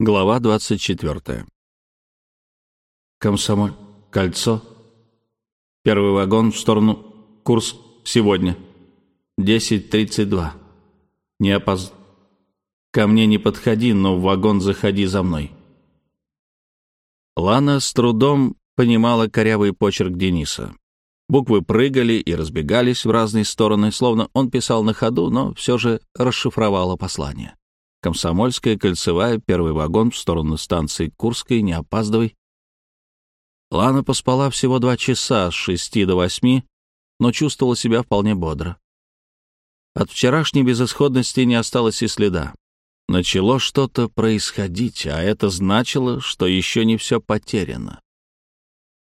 Глава 24. Комсомоль. Кольцо. Первый вагон в сторону. Курс сегодня. 10.32. Не опоз... Ко мне не подходи, но в вагон заходи за мной. Лана с трудом понимала корявый почерк Дениса. Буквы прыгали и разбегались в разные стороны, словно он писал на ходу, но все же расшифровала послание. Комсомольская, кольцевая, первый вагон в сторону станции Курской, не опаздывай. Лана поспала всего два часа, с шести до восьми, но чувствовала себя вполне бодро. От вчерашней безысходности не осталось и следа. Начало что-то происходить, а это значило, что еще не все потеряно.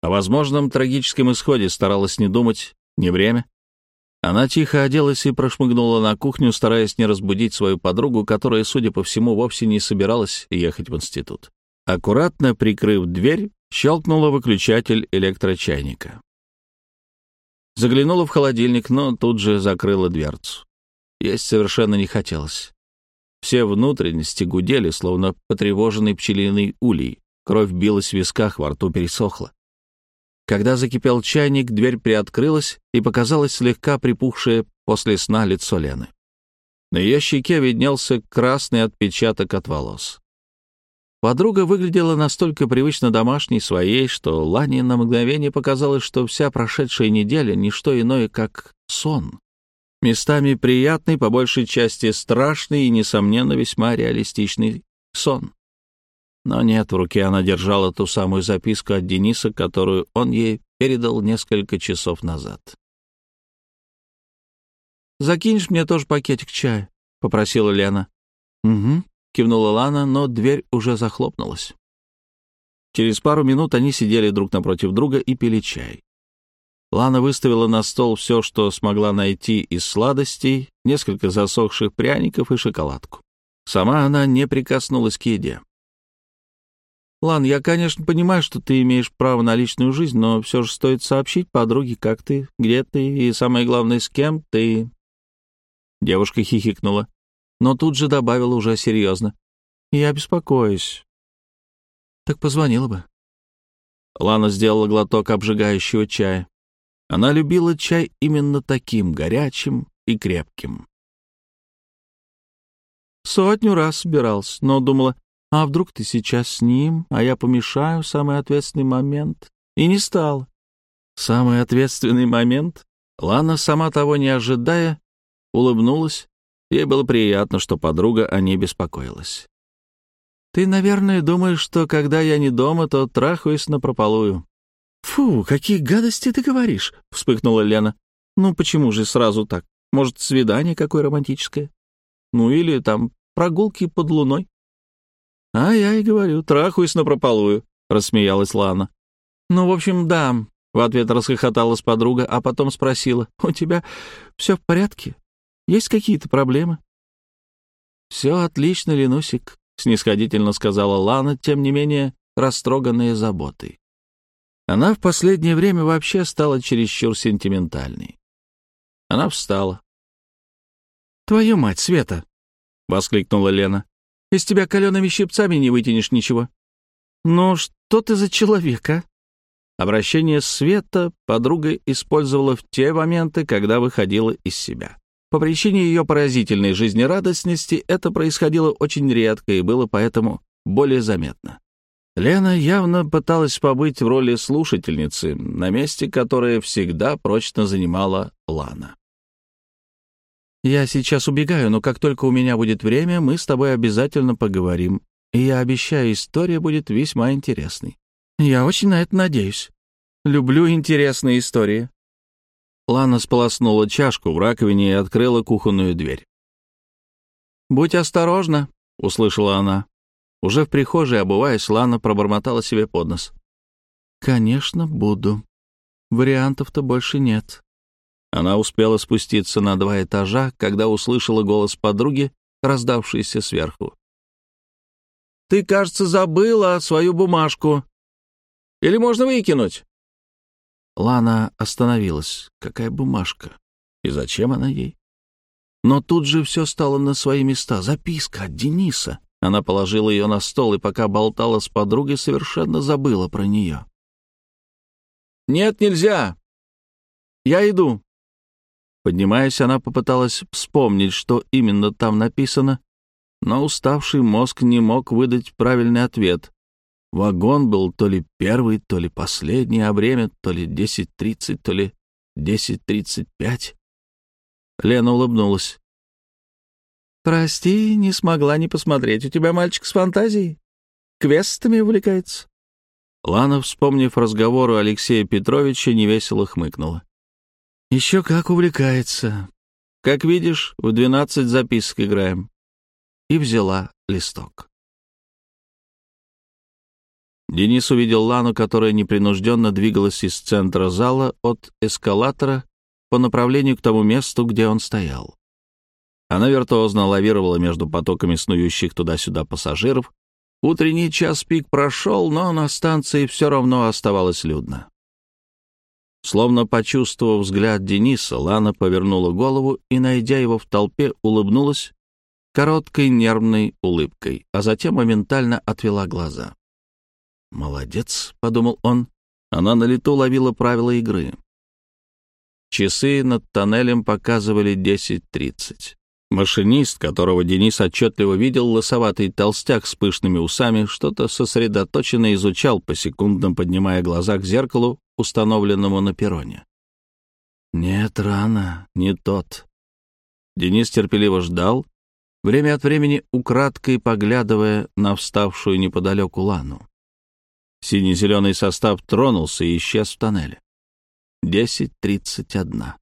О возможном трагическом исходе старалась не думать, не время. Она тихо оделась и прошмыгнула на кухню, стараясь не разбудить свою подругу, которая, судя по всему, вовсе не собиралась ехать в институт. Аккуратно прикрыв дверь, щелкнула выключатель электрочайника. Заглянула в холодильник, но тут же закрыла дверцу. Есть совершенно не хотелось. Все внутренности гудели, словно потревоженный пчелиный улей. Кровь билась в висках, во рту пересохла. Когда закипел чайник, дверь приоткрылась, и показалось слегка припухшее после сна лицо Лены. На ее щеке виднелся красный отпечаток от волос. Подруга выглядела настолько привычно домашней своей, что Лане на мгновение показалось, что вся прошедшая неделя — не что иное, как сон. Местами приятный, по большей части страшный и, несомненно, весьма реалистичный сон. Но нет, в руке она держала ту самую записку от Дениса, которую он ей передал несколько часов назад. «Закинешь мне тоже пакетик чая?» — попросила Лена. «Угу», — кивнула Лана, но дверь уже захлопнулась. Через пару минут они сидели друг напротив друга и пили чай. Лана выставила на стол все, что смогла найти из сладостей, несколько засохших пряников и шоколадку. Сама она не прикоснулась к еде. Лан, я, конечно, понимаю, что ты имеешь право на личную жизнь, но все же стоит сообщить подруге, как ты, где ты и, самое главное, с кем ты...» Девушка хихикнула, но тут же добавила уже серьезно. «Я беспокоюсь». «Так позвонила бы». Лана сделала глоток обжигающего чая. Она любила чай именно таким, горячим и крепким. Сотню раз собирался, но думала, а вдруг ты сейчас с ним, а я помешаю в самый ответственный момент? И не стал. Самый ответственный момент? Лана, сама того не ожидая, улыбнулась. Ей было приятно, что подруга о ней беспокоилась. «Ты, наверное, думаешь, что когда я не дома, то трахаюсь напропалую». «Фу, какие гадости ты говоришь!» — вспыхнула Лена. «Ну почему же сразу так? Может, свидание какое романтическое? Ну или там прогулки под луной?» «А я и говорю, трахаюсь напропалую», — рассмеялась Лана. «Ну, в общем, да», — в ответ расхохоталась подруга, а потом спросила, «У тебя все в порядке? Есть какие-то проблемы?» «Все отлично, Ленусик», — снисходительно сказала Лана, тем не менее растроганная заботой. Она в последнее время вообще стала чересчур сентиментальной. Она встала. «Твою мать, Света!» — воскликнула Лена. Из тебя калеными щипцами не вытянешь ничего. Ну, что ты за человек, а? Обращение Света подруга использовала в те моменты, когда выходила из себя. По причине ее поразительной жизнерадостности это происходило очень редко и было поэтому более заметно. Лена явно пыталась побыть в роли слушательницы, на месте которое всегда прочно занимала Лана. Я сейчас убегаю, но как только у меня будет время, мы с тобой обязательно поговорим. И я обещаю, история будет весьма интересной. Я очень на это надеюсь. Люблю интересные истории». Лана сполоснула чашку в раковине и открыла кухонную дверь. «Будь осторожна», — услышала она. Уже в прихожей, обуваясь, Лана пробормотала себе под нос. «Конечно, буду. Вариантов-то больше нет». Она успела спуститься на два этажа, когда услышала голос подруги, раздавшийся сверху. «Ты, кажется, забыла свою бумажку. Или можно выкинуть?» Лана остановилась. Какая бумажка? И зачем она ей? Но тут же все стало на свои места. Записка от Дениса. Она положила ее на стол и пока болтала с подругой, совершенно забыла про нее. «Нет, нельзя! Я иду!» Поднимаясь, она попыталась вспомнить, что именно там написано, но уставший мозг не мог выдать правильный ответ. Вагон был то ли первый, то ли последний, а время то ли 10.30, то ли 10.35. Лена улыбнулась. «Прости, не смогла не посмотреть. У тебя мальчик с фантазией? Квестами увлекается?» Лана, вспомнив разговор у Алексея Петровича, невесело хмыкнула. «Еще как увлекается. Как видишь, в двенадцать записок играем». И взяла листок. Денис увидел Лану, которая непринужденно двигалась из центра зала от эскалатора по направлению к тому месту, где он стоял. Она виртуозно лавировала между потоками снующих туда-сюда пассажиров. Утренний час пик прошел, но на станции все равно оставалось людно. Словно почувствовав взгляд Дениса, Лана повернула голову и, найдя его в толпе, улыбнулась короткой нервной улыбкой, а затем моментально отвела глаза. «Молодец», — подумал он, — она на лету ловила правила игры. Часы над тоннелем показывали 10.30. Машинист, которого Денис отчетливо видел, лосоватый толстяк с пышными усами, что-то сосредоточенно изучал, посекундно поднимая глаза к зеркалу, установленному на перроне. «Нет, рано, не тот». Денис терпеливо ждал, время от времени украдкой поглядывая на вставшую неподалеку Лану. Синий-зеленый состав тронулся и исчез в тоннеле. 10.31.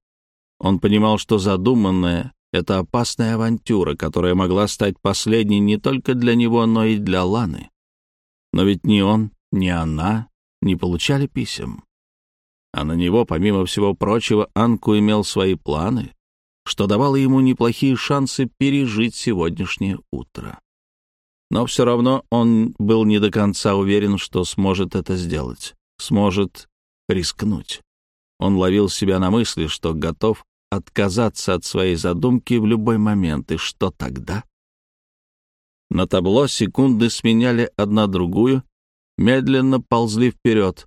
Он понимал, что задуманное — это опасная авантюра, которая могла стать последней не только для него, но и для Ланы. Но ведь ни он, ни она не получали писем. А на него, помимо всего прочего, Анку имел свои планы, что давало ему неплохие шансы пережить сегодняшнее утро. Но все равно он был не до конца уверен, что сможет это сделать, сможет рискнуть. Он ловил себя на мысли, что готов отказаться от своей задумки в любой момент, и что тогда? На табло секунды сменяли одна другую, медленно ползли вперед.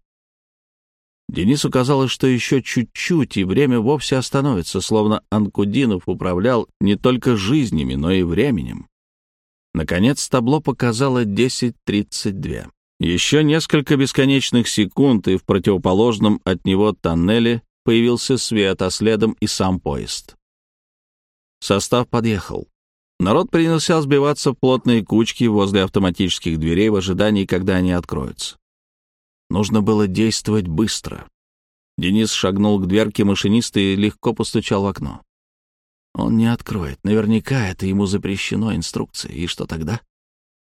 Денису казалось, что еще чуть-чуть, и время вовсе остановится, словно Анкудинов управлял не только жизнями, но и временем. Наконец табло показало 10.32. Еще несколько бесконечных секунд, и в противоположном от него тоннеле появился свет, а следом и сам поезд. Состав подъехал. Народ принялся сбиваться в плотные кучки возле автоматических дверей в ожидании, когда они откроются. Нужно было действовать быстро. Денис шагнул к дверке машиниста и легко постучал в окно. Он не откроет. Наверняка это ему запрещено инструкцией. И что тогда?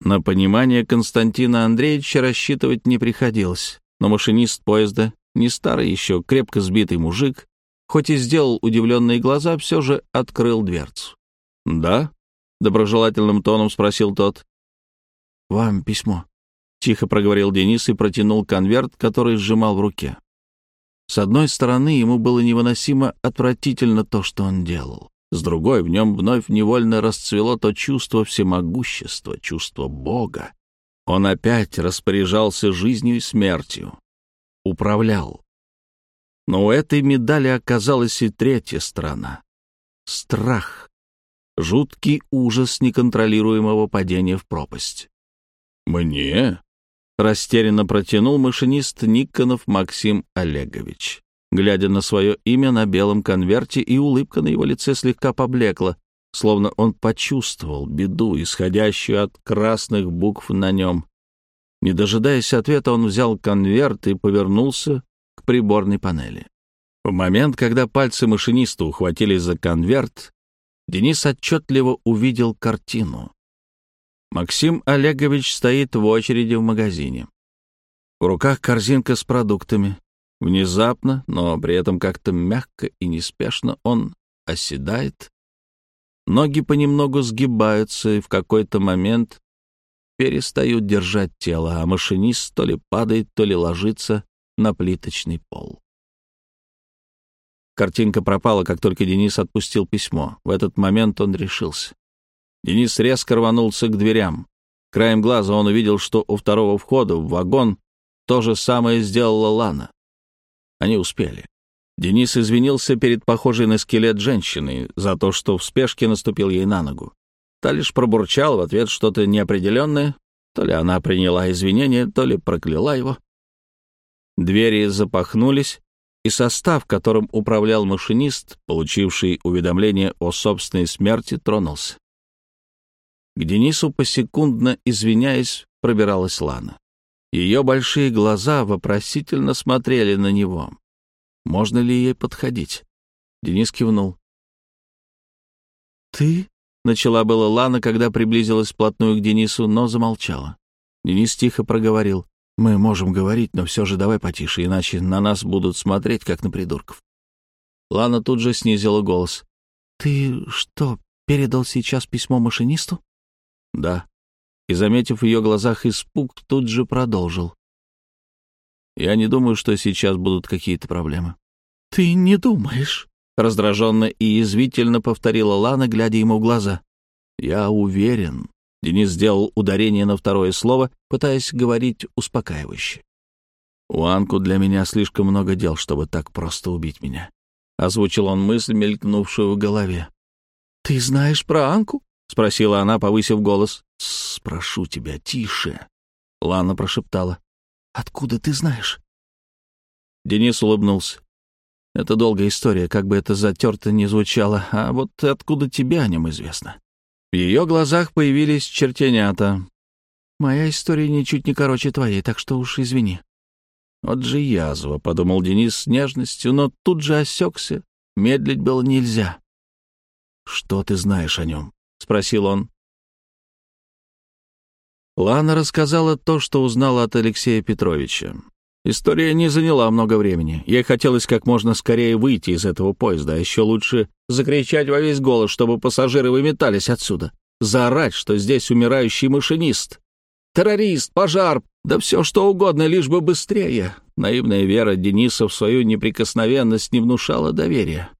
На понимание Константина Андреевича рассчитывать не приходилось. Но машинист поезда, не старый еще, крепко сбитый мужик, хоть и сделал удивленные глаза, все же открыл дверцу. «Да?» — доброжелательным тоном спросил тот. «Вам письмо», — тихо проговорил Денис и протянул конверт, который сжимал в руке. С одной стороны, ему было невыносимо отвратительно то, что он делал. С другой, в нем вновь невольно расцвело то чувство всемогущества, чувство Бога. Он опять распоряжался жизнью и смертью, управлял. Но у этой медали оказалась и третья сторона — страх, жуткий ужас неконтролируемого падения в пропасть. «Мне?» — растерянно протянул машинист Никонов Максим Олегович глядя на свое имя на белом конверте, и улыбка на его лице слегка поблекла, словно он почувствовал беду, исходящую от красных букв на нем. Не дожидаясь ответа, он взял конверт и повернулся к приборной панели. В момент, когда пальцы машиниста ухватились за конверт, Денис отчетливо увидел картину. Максим Олегович стоит в очереди в магазине. В руках корзинка с продуктами. Внезапно, но при этом как-то мягко и неспешно он оседает. Ноги понемногу сгибаются, и в какой-то момент перестают держать тело, а машинист то ли падает, то ли ложится на плиточный пол. Картинка пропала, как только Денис отпустил письмо. В этот момент он решился. Денис резко рванулся к дверям. Краем глаза он увидел, что у второго входа в вагон то же самое сделала Лана. Они успели. Денис извинился перед похожей на скелет женщиной за то, что в спешке наступил ей на ногу. Та лишь пробурчал в ответ что-то неопределенное, то ли она приняла извинения, то ли прокляла его. Двери запахнулись, и состав, которым управлял машинист, получивший уведомление о собственной смерти, тронулся. К Денису посекундно, извиняясь, пробиралась Лана. Ее большие глаза вопросительно смотрели на него. Можно ли ей подходить? Денис кивнул. «Ты?» — начала была Лана, когда приблизилась вплотную к Денису, но замолчала. Денис тихо проговорил. «Мы можем говорить, но все же давай потише, иначе на нас будут смотреть, как на придурков». Лана тут же снизила голос. «Ты что, передал сейчас письмо машинисту?» «Да». И, заметив в ее глазах испуг, тут же продолжил. «Я не думаю, что сейчас будут какие-то проблемы». «Ты не думаешь?» — раздраженно и язвительно повторила Лана, глядя ему в глаза. «Я уверен». Денис сделал ударение на второе слово, пытаясь говорить успокаивающе. «У Анку для меня слишком много дел, чтобы так просто убить меня», — озвучил он мысль, мелькнувшую в голове. «Ты знаешь про Анку?» — спросила она, повысив голос. «Спрошу тебя, тише», — Лана прошептала. «Откуда ты знаешь?» Денис улыбнулся. «Это долгая история, как бы это затерто ни звучало. А вот откуда тебе о нем известно?» В ее глазах появились чертенята. «Моя история ничуть не короче твоей, так что уж извини». «Вот же язва», — подумал Денис с нежностью, но тут же осекся. Медлить было нельзя. «Что ты знаешь о нем?» — спросил он. Лана рассказала то, что узнала от Алексея Петровича. История не заняла много времени. Ей хотелось как можно скорее выйти из этого поезда, а еще лучше закричать во весь голос, чтобы пассажиры выметались отсюда. Заорать, что здесь умирающий машинист. Террорист, пожар, да все что угодно, лишь бы быстрее. Наивная вера Дениса в свою неприкосновенность не внушала доверия.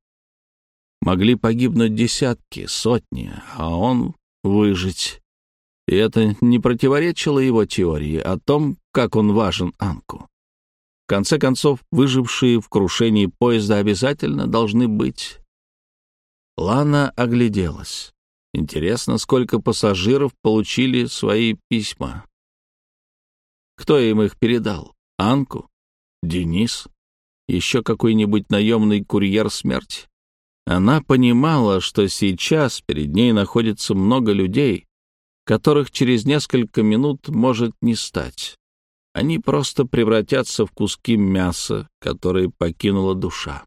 Могли погибнуть десятки, сотни, а он выжить. И это не противоречило его теории о том, как он важен Анку. В конце концов, выжившие в крушении поезда обязательно должны быть. Лана огляделась. Интересно, сколько пассажиров получили свои письма. Кто им их передал? Анку? Денис? Еще какой-нибудь наемный курьер смерти? Она понимала, что сейчас перед ней находится много людей, которых через несколько минут может не стать. Они просто превратятся в куски мяса, которые покинула душа.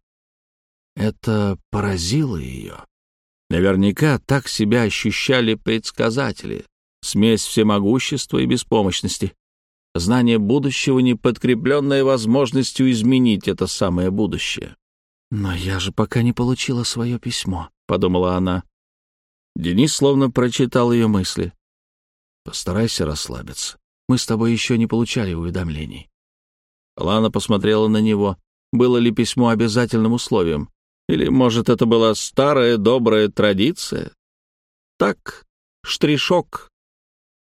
Это поразило ее. Наверняка так себя ощущали предсказатели. Смесь всемогущества и беспомощности. Знание будущего, не подкрепленное возможностью изменить это самое будущее. «Но я же пока не получила свое письмо», — подумала она. Денис словно прочитал ее мысли. «Постарайся расслабиться. Мы с тобой еще не получали уведомлений». Лана посмотрела на него. Было ли письмо обязательным условием? Или, может, это была старая добрая традиция? Так, штришок.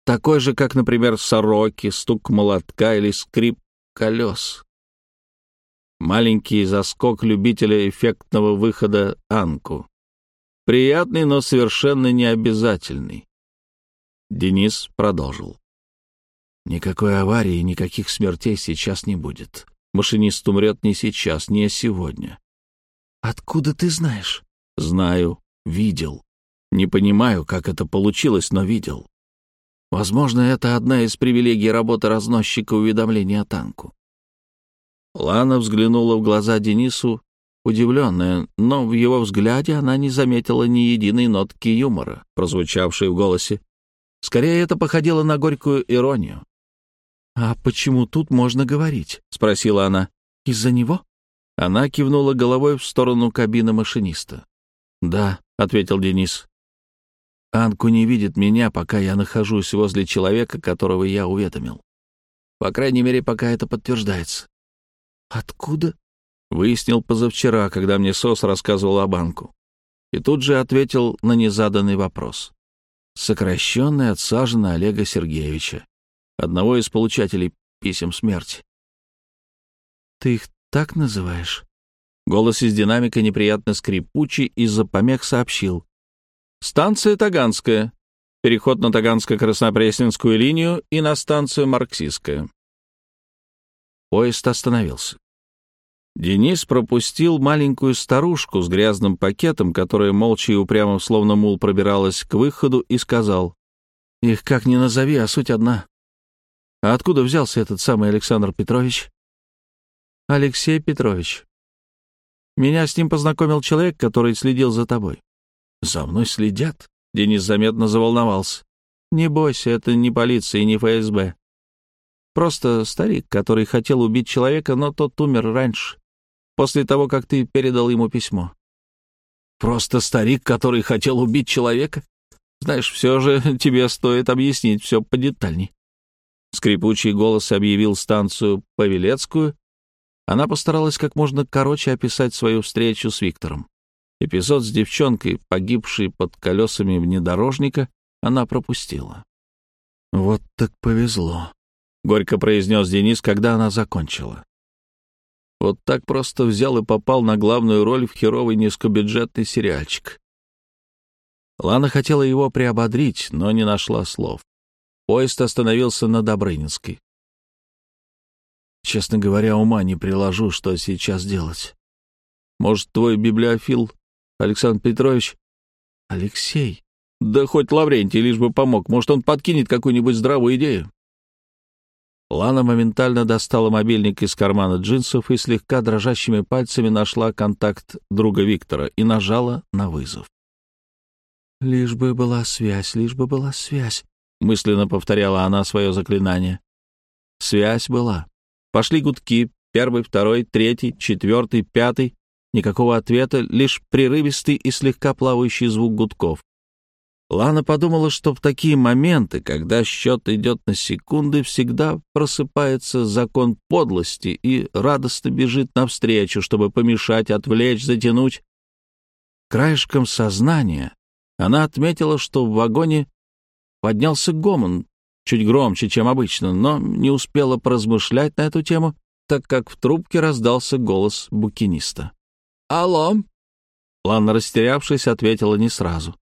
Такой же, как, например, сороки, стук молотка или скрип колес. Маленький заскок любителя эффектного выхода Анку. Приятный, но совершенно необязательный. Денис продолжил. Никакой аварии, никаких смертей сейчас не будет. Машинист умрет не сейчас, не сегодня. Откуда ты знаешь? Знаю, видел. Не понимаю, как это получилось, но видел. Возможно, это одна из привилегий работы разносчика уведомлений о танку. Лана взглянула в глаза Денису, удивленная, но в его взгляде она не заметила ни единой нотки юмора, прозвучавшей в голосе. Скорее, это походило на горькую иронию. «А почему тут можно говорить?» — спросила она. «Из-за него?» Она кивнула головой в сторону кабины машиниста. «Да», — ответил Денис. «Анку не видит меня, пока я нахожусь возле человека, которого я уведомил. По крайней мере, пока это подтверждается». «Откуда?» — выяснил позавчера, когда мне СОС рассказывал о банку. И тут же ответил на незаданный вопрос. сокращенный от Сажина Олега Сергеевича, одного из получателей писем смерти. «Ты их так называешь?» Голос из динамика неприятно скрипучий из-за помех сообщил. «Станция Таганская. Переход на Таганско-Краснопресненскую линию и на станцию Марксистская». Поезд остановился. Денис пропустил маленькую старушку с грязным пакетом, которая молча и упрямо, словно мул, пробиралась к выходу, и сказал, «Их как ни назови, а суть одна. А откуда взялся этот самый Александр Петрович?» «Алексей Петрович. Меня с ним познакомил человек, который следил за тобой». «За мной следят?» — Денис заметно заволновался. «Не бойся, это не полиция и не ФСБ. Просто старик, который хотел убить человека, но тот умер раньше после того, как ты передал ему письмо. Просто старик, который хотел убить человека? Знаешь, все же тебе стоит объяснить все подетальней. Скрипучий голос объявил станцию Павелецкую. Она постаралась как можно короче описать свою встречу с Виктором. Эпизод с девчонкой, погибшей под колесами внедорожника, она пропустила. «Вот так повезло», — горько произнес Денис, когда она закончила. Вот так просто взял и попал на главную роль в херовый низкобюджетный сериальчик. Лана хотела его приободрить, но не нашла слов. Поезд остановился на Добрынинской. Честно говоря, ума не приложу, что сейчас делать. Может, твой библиофил, Александр Петрович? Алексей? Да хоть Лаврентий, лишь бы помог. Может, он подкинет какую-нибудь здравую идею. Лана моментально достала мобильник из кармана джинсов и слегка дрожащими пальцами нашла контакт друга Виктора и нажала на вызов. «Лишь бы была связь, лишь бы была связь», — мысленно повторяла она свое заклинание. Связь была. Пошли гудки, первый, второй, третий, четвертый, пятый. Никакого ответа, лишь прерывистый и слегка плавающий звук гудков. Лана подумала, что в такие моменты, когда счет идет на секунды, всегда просыпается закон подлости и радостно бежит навстречу, чтобы помешать, отвлечь, затянуть. Краешком сознания она отметила, что в вагоне поднялся гомон, чуть громче, чем обычно, но не успела поразмышлять на эту тему, так как в трубке раздался голос букиниста. «Алло!» Лана, растерявшись, ответила не сразу.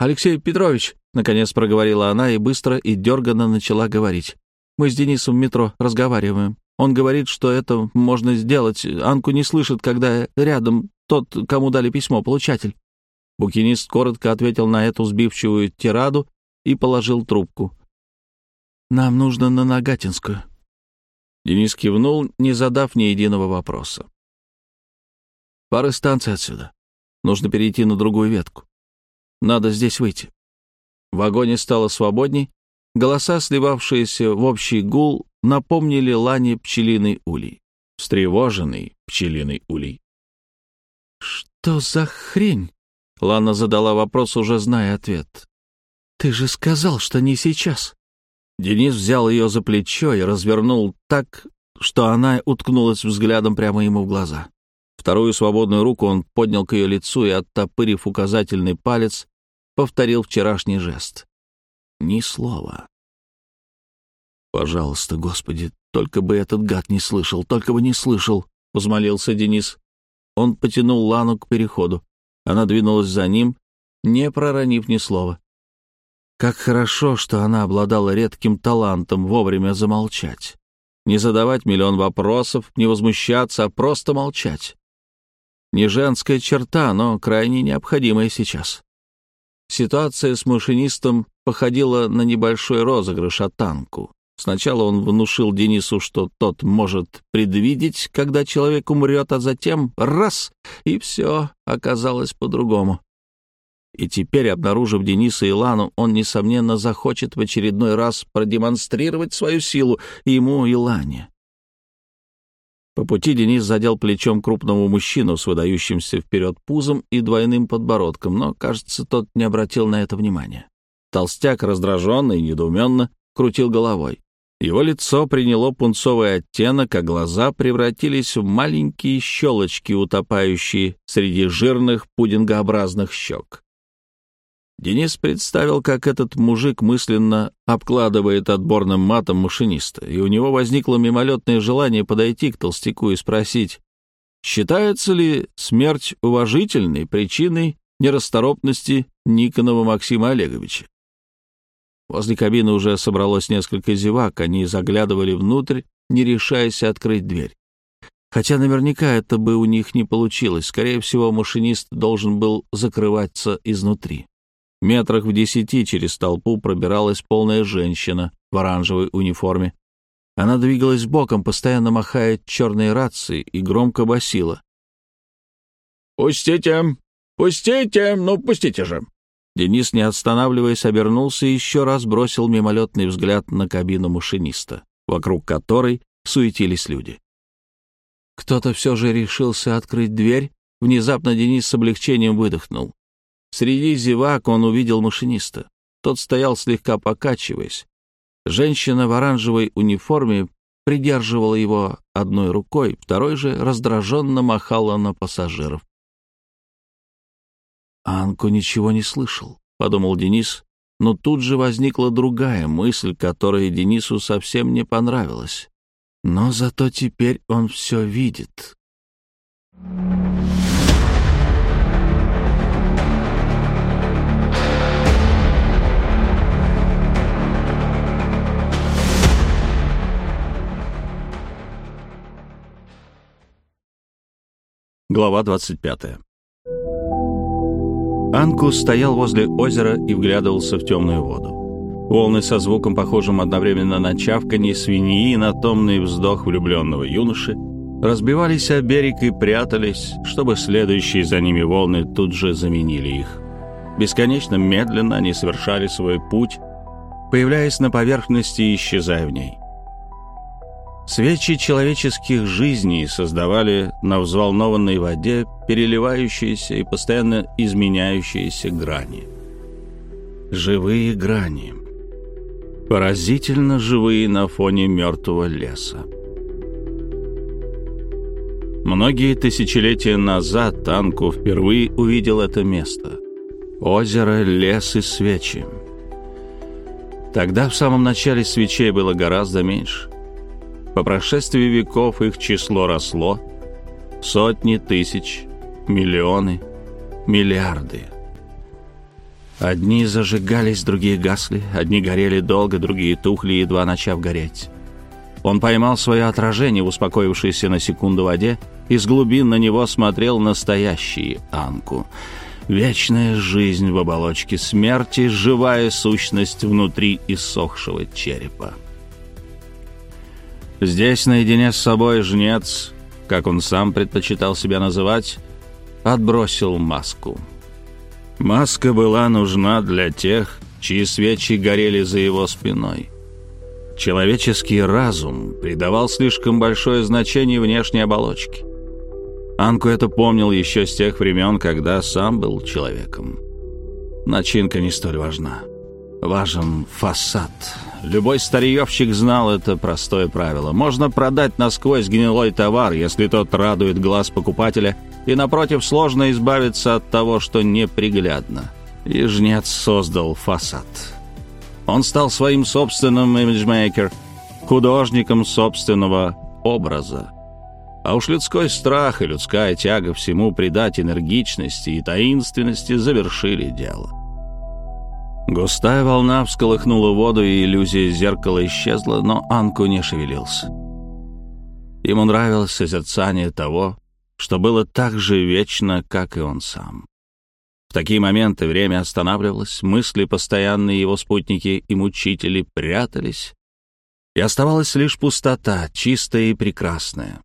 «Алексей Петрович», — наконец проговорила она и быстро и дерганно начала говорить. «Мы с Денисом в метро разговариваем. Он говорит, что это можно сделать. Анку не слышит, когда рядом тот, кому дали письмо, получатель». Букинист коротко ответил на эту сбивчивую тираду и положил трубку. «Нам нужно на Нагатинскую». Денис кивнул, не задав ни единого вопроса. «Пары станций отсюда. Нужно перейти на другую ветку. Надо здесь выйти. В вагоне стало свободней. Голоса, сливавшиеся в общий гул, напомнили Лане пчелиный улей. Встревоженный пчелиный улей. «Что за хрень?» Лана задала вопрос, уже зная ответ. «Ты же сказал, что не сейчас». Денис взял ее за плечо и развернул так, что она уткнулась взглядом прямо ему в глаза. Вторую свободную руку он поднял к ее лицу и, оттопырив указательный палец, повторил вчерашний жест. Ни слова. «Пожалуйста, Господи, только бы этот гад не слышал, только бы не слышал», — взмолился Денис. Он потянул Лану к переходу. Она двинулась за ним, не проронив ни слова. Как хорошо, что она обладала редким талантом вовремя замолчать. Не задавать миллион вопросов, не возмущаться, а просто молчать. Не женская черта, но крайне необходимая сейчас. Ситуация с машинистом походила на небольшой розыгрыш от танку. Сначала он внушил Денису, что тот может предвидеть, когда человек умрет, а затем — раз — и все оказалось по-другому. И теперь, обнаружив Дениса и Лану, он, несомненно, захочет в очередной раз продемонстрировать свою силу ему и Лане. По пути Денис задел плечом крупного мужчину с выдающимся вперед пузом и двойным подбородком, но, кажется, тот не обратил на это внимания. Толстяк раздраженно и недоуменно крутил головой. Его лицо приняло пунцовый оттенок, а глаза превратились в маленькие щелочки, утопающие среди жирных пудингообразных щек. Денис представил, как этот мужик мысленно обкладывает отборным матом машиниста, и у него возникло мимолетное желание подойти к толстяку и спросить, считается ли смерть уважительной причиной нерасторопности Никонова Максима Олеговича. Возле кабины уже собралось несколько зевак, они заглядывали внутрь, не решаясь открыть дверь. Хотя наверняка это бы у них не получилось. Скорее всего, машинист должен был закрываться изнутри. Метрах в десяти через толпу пробиралась полная женщина в оранжевой униформе. Она двигалась боком, постоянно махая черной рацией и громко басила. «Пустите! Пустите! Ну, пустите же!» Денис, не останавливаясь, обернулся и еще раз бросил мимолетный взгляд на кабину машиниста, вокруг которой суетились люди. Кто-то все же решился открыть дверь. Внезапно Денис с облегчением выдохнул. Среди зевак он увидел машиниста. Тот стоял слегка покачиваясь. Женщина в оранжевой униформе придерживала его одной рукой, второй же раздраженно махала на пассажиров. «Анку ничего не слышал», — подумал Денис, но тут же возникла другая мысль, которая Денису совсем не понравилась. Но зато теперь он все видит. Глава 25. Анку стоял возле озера и вглядывался в темную воду. Волны со звуком, похожим одновременно на чавканье свиньи и на томный вздох влюбленного юноши, разбивались о берег и прятались, чтобы следующие за ними волны тут же заменили их. Бесконечно медленно они совершали свой путь, появляясь на поверхности и исчезая в ней. Свечи человеческих жизней создавали на взволнованной воде переливающиеся и постоянно изменяющиеся грани. Живые грани. Поразительно живые на фоне мертвого леса. Многие тысячелетия назад Танку впервые увидел это место. Озеро, лес и свечи. Тогда в самом начале свечей было гораздо меньше. По прошествии веков их число росло. Сотни тысяч, миллионы, миллиарды. Одни зажигались, другие гасли, одни горели долго, другие тухли, едва начав гореть. Он поймал свое отражение в успокоившейся на секунду воде, и с глубин на него смотрел настоящий Анку. Вечная жизнь в оболочке смерти, живая сущность внутри иссохшего черепа. Здесь, наедине с собой, жнец, как он сам предпочитал себя называть, отбросил маску. Маска была нужна для тех, чьи свечи горели за его спиной. Человеческий разум придавал слишком большое значение внешней оболочке. Анку это помнил еще с тех времен, когда сам был человеком. Начинка не столь важна. Важен фасад — Любой старьевщик знал это простое правило. Можно продать насквозь гнилой товар, если тот радует глаз покупателя, и, напротив, сложно избавиться от того, что неприглядно. И жнец создал фасад. Он стал своим собственным имиджмейкер, художником собственного образа. А уж людской страх и людская тяга всему придать энергичности и таинственности завершили дело. Густая волна всколыхнула воду, и иллюзия зеркала исчезла, но Анку не шевелился. Ему нравилось созерцание того, что было так же вечно, как и он сам. В такие моменты время останавливалось, мысли постоянные его спутники и мучители прятались, и оставалась лишь пустота, чистая и прекрасная.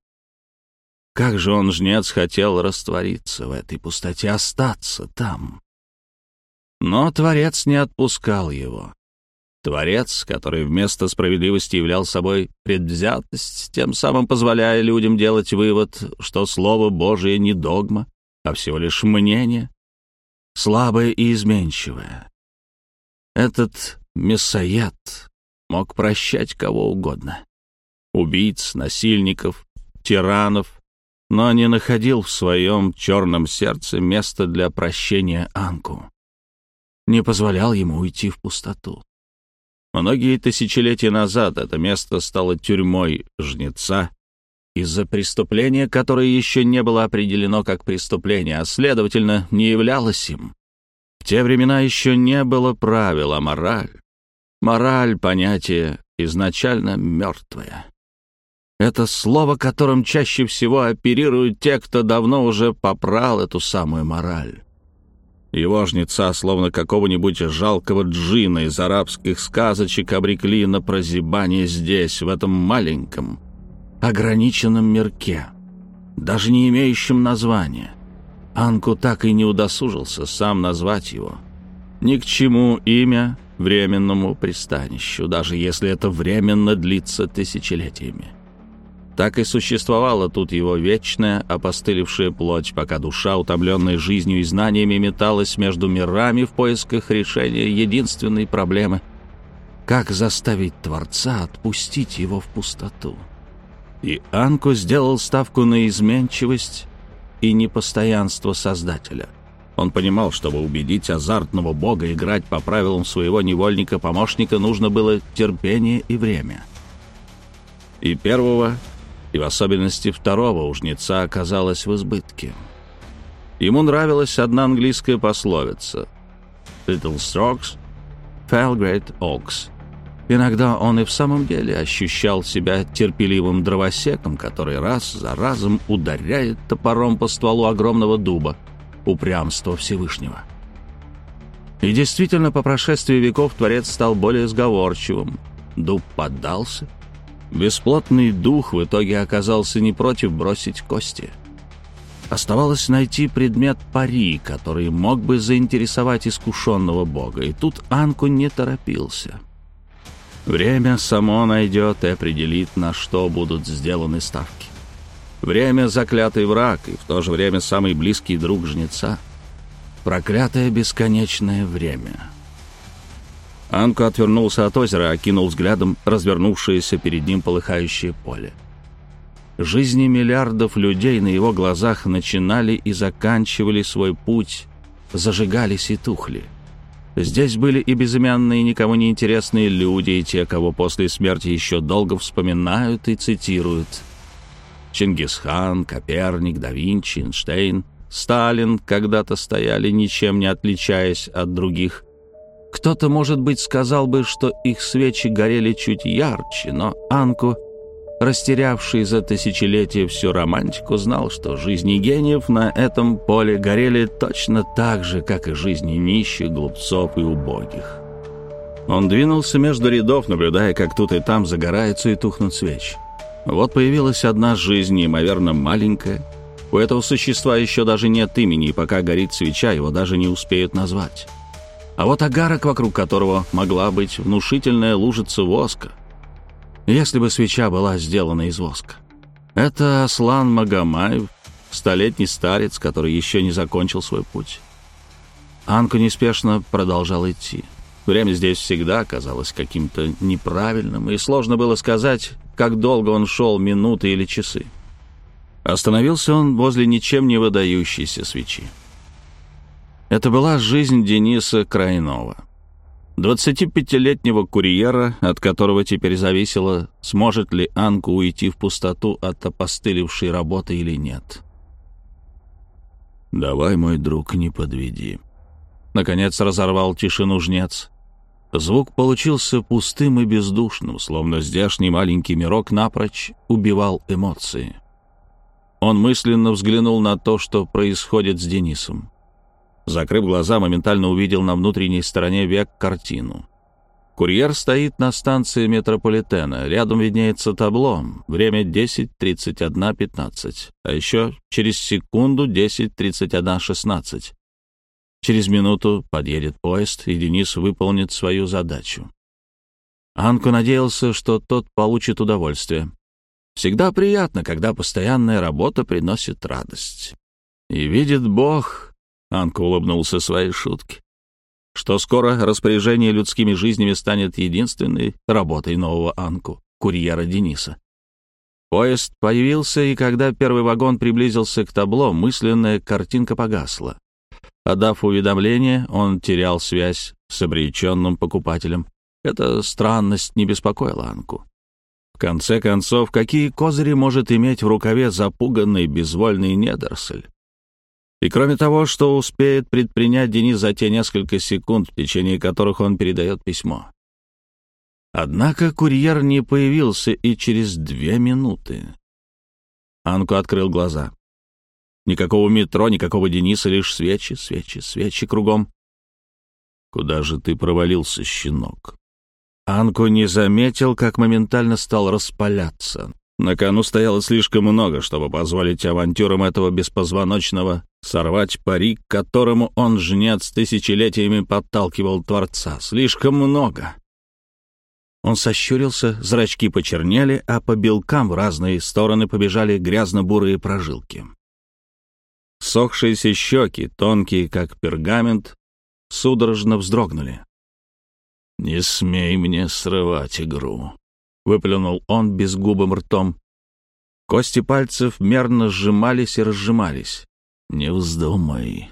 Как же он, жнец, хотел раствориться в этой пустоте, остаться там. Но Творец не отпускал его. Творец, который вместо справедливости являл собой предвзятость, тем самым позволяя людям делать вывод, что Слово Божие не догма, а всего лишь мнение, слабое и изменчивое. Этот мясоед мог прощать кого угодно. Убийц, насильников, тиранов, но не находил в своем черном сердце места для прощения Анку. Не позволял ему уйти в пустоту. Многие тысячелетия назад это место стало тюрьмой жнеца из-за преступления, которое еще не было определено как преступление, а, следовательно, не являлось им. В те времена еще не было правила мораль. Мораль — понятие изначально мертвое. Это слово, которым чаще всего оперируют те, кто давно уже попрал эту самую мораль. Его жнеца, словно какого-нибудь жалкого джина из арабских сказочек, обрекли на прозябание здесь, в этом маленьком, ограниченном мирке, даже не имеющем названия. Анку так и не удосужился сам назвать его. Ни к чему имя временному пристанищу, даже если это временно длится тысячелетиями. Так и существовала тут его вечная, опостылевшая плоть, пока душа, утомленная жизнью и знаниями, металась между мирами в поисках решения единственной проблемы — как заставить Творца отпустить его в пустоту. И Анку сделал ставку на изменчивость и непостоянство Создателя. Он понимал, чтобы убедить азартного бога играть по правилам своего невольника-помощника, нужно было терпение и время. И первого и в особенности второго у жнеца оказалось в избытке. Ему нравилась одна английская пословица «Little strokes fell great oaks». Иногда он и в самом деле ощущал себя терпеливым дровосеком, который раз за разом ударяет топором по стволу огромного дуба, упрямство Всевышнего. И действительно, по прошествии веков Творец стал более сговорчивым. Дуб поддался — Бесплотный дух в итоге оказался не против бросить кости. Оставалось найти предмет пари, который мог бы заинтересовать искушенного бога, и тут Анку не торопился. Время само найдет и определит, на что будут сделаны ставки. Время — заклятый враг, и в то же время самый близкий друг жнеца. Проклятое бесконечное время — Анко отвернулся от озера, окинул взглядом развернувшееся перед ним полыхающее поле. Жизни миллиардов людей на его глазах начинали и заканчивали свой путь, зажигались и тухли. Здесь были и безымянные, никому не интересные люди, и те, кого после смерти еще долго вспоминают и цитируют. Чингисхан, Коперник, да Винчи, Эйнштейн, Сталин когда-то стояли, ничем не отличаясь от других – кто-то, может быть, сказал бы, что их свечи горели чуть ярче, но Анку, растерявший за тысячелетия всю романтику, знал, что жизни гениев на этом поле горели точно так же, как и жизни нищих, глупцов и убогих. Он двинулся между рядов, наблюдая, как тут и там загораются и тухнут свечи. Вот появилась одна жизнь, неимоверно маленькая. У этого существа еще даже нет имени, и пока горит свеча, его даже не успеют назвать а вот агарок, вокруг которого могла быть внушительная лужица воска. Если бы свеча была сделана из воска. Это Аслан Магомаев, столетний старец, который еще не закончил свой путь. Анка неспешно продолжал идти. Время здесь всегда казалось каким-то неправильным, и сложно было сказать, как долго он шел, минуты или часы. Остановился он возле ничем не выдающейся свечи. Это была жизнь Дениса Крайнова. 25-летнего курьера, от которого теперь зависело, сможет ли Анку уйти в пустоту от опостылевшей работы или нет. «Давай, мой друг, не подведи». Наконец разорвал тишину жнец. Звук получился пустым и бездушным, словно здешний маленький мирок напрочь убивал эмоции. Он мысленно взглянул на то, что происходит с Денисом. Закрыв глаза, моментально увидел на внутренней стороне век картину. Курьер стоит на станции метрополитена. Рядом виднеется табло. Время 10.31.15. А еще через секунду 10.31.16. Через минуту подъедет поезд, и Денис выполнит свою задачу. Анку надеялся, что тот получит удовольствие. Всегда приятно, когда постоянная работа приносит радость. И видит Бог, Анка улыбнулся своей шутке. Что скоро распоряжение людскими жизнями станет единственной работой нового Анку, курьера Дениса. Поезд появился, и когда первый вагон приблизился к табло, мысленная картинка погасла. Отдав уведомление, он терял связь с обреченным покупателем. Эта странность не беспокоила Анку. В конце концов, какие козыри может иметь в рукаве запуганный безвольный недоросль? И кроме того, что успеет предпринять Денис за те несколько секунд, в течение которых он передает письмо. Однако курьер не появился и через две минуты. Анку открыл глаза. Никакого метро, никакого Дениса, лишь свечи, свечи, свечи кругом. Куда же ты провалился, щенок? Анку не заметил, как моментально стал распаляться. На кону стояло слишком много, чтобы позволить авантюрам этого беспозвоночного сорвать парик, к которому он, жнец, тысячелетиями подталкивал Творца. Слишком много. Он сощурился, зрачки почернели, а по белкам в разные стороны побежали грязно-бурые прожилки. Сохшиеся щеки, тонкие, как пергамент, судорожно вздрогнули. «Не смей мне срывать игру», — выплюнул он безгубым ртом. Кости пальцев мерно сжимались и разжимались. «Не вздумай».